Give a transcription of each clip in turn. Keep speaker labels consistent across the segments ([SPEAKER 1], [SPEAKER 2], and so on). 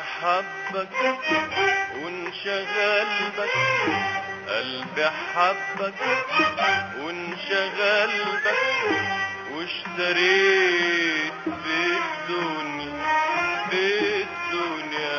[SPEAKER 1] حبك وانشغل بك قلبي حبك وانشغل بك واشتريت بالدنيا بالدنيا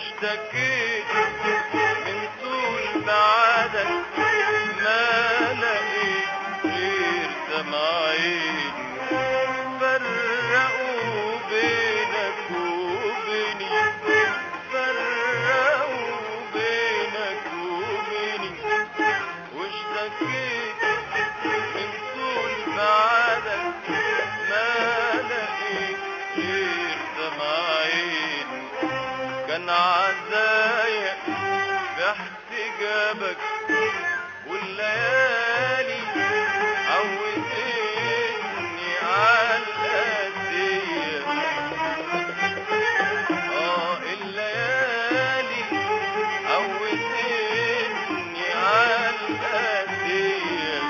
[SPEAKER 1] اشتكيت من طول بعدك ما لقيت غير دمعي من باحتجابك والليالي عودتني على الأذية آه الليالي عودتني على الأذية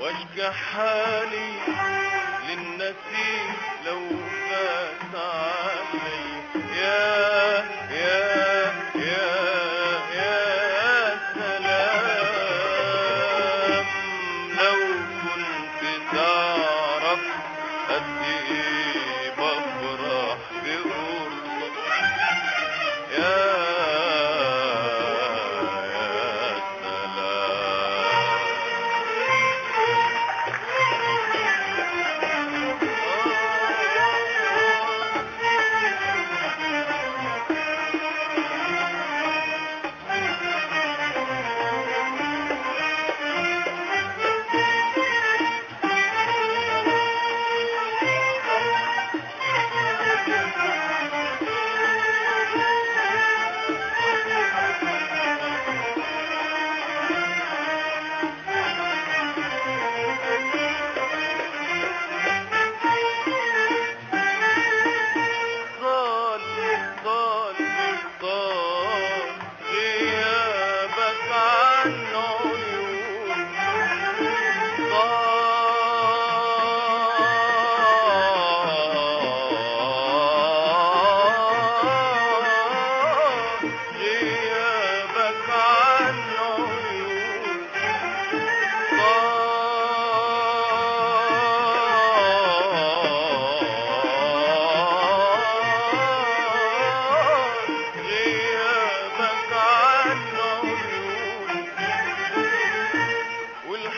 [SPEAKER 1] واشجع حالي الدين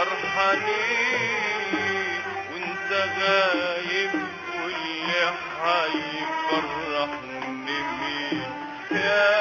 [SPEAKER 1] فرحني وانت غايب واللي هيفرحني مين يا